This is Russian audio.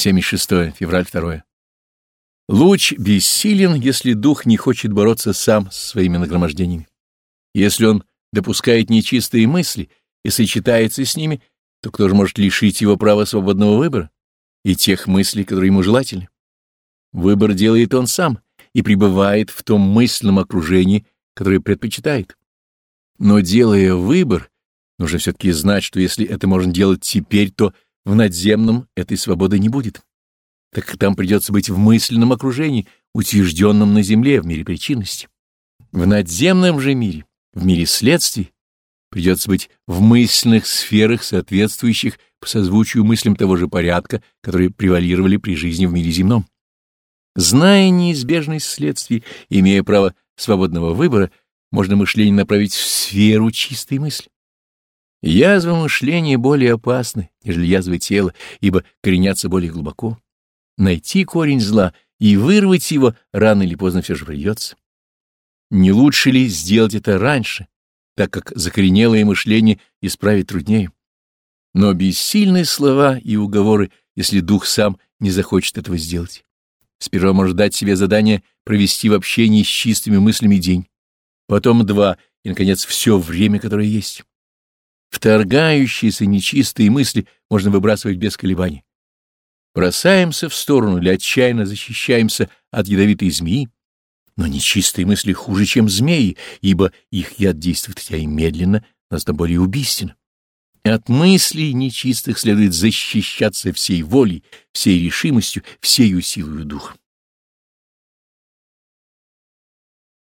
76 февраль 2. Луч бессилен, если дух не хочет бороться сам со своими нагромождениями. Если он допускает нечистые мысли и сочетается с ними, то кто же может лишить его права свободного выбора и тех мыслей, которые ему желательны? Выбор делает он сам и пребывает в том мысленном окружении, которое предпочитает. Но делая выбор, нужно все-таки знать, что если это можно делать теперь, то в надземном этой свободы не будет так как там придется быть в мысленном окружении, утвержденном на земле в мире причинности. В надземном же мире, в мире следствий, придется быть в мысленных сферах, соответствующих по созвучию мыслям того же порядка, которые превалировали при жизни в мире земном. Зная неизбежность следствий, имея право свободного выбора, можно мышление направить в сферу чистой мысли. Язвы мышления более опасны, нежели язвы тела, ибо коренятся более глубоко найти корень зла и вырвать его рано или поздно все же придется. Не лучше ли сделать это раньше, так как закоренелое мышление исправить труднее? Но бессильны слова и уговоры, если дух сам не захочет этого сделать. Сперва может дать себе задание провести в общении с чистыми мыслями день, потом два, и, наконец, все время, которое есть. Вторгающиеся нечистые мысли можно выбрасывать без колебаний бросаемся в сторону или отчаянно защищаемся от ядовитой змеи, но нечистые мысли хуже, чем змеи, ибо их яд действует хотя и медленно, но зато более убийственно. От мыслей нечистых следует защищаться всей волей, всей решимостью, всею силою духа.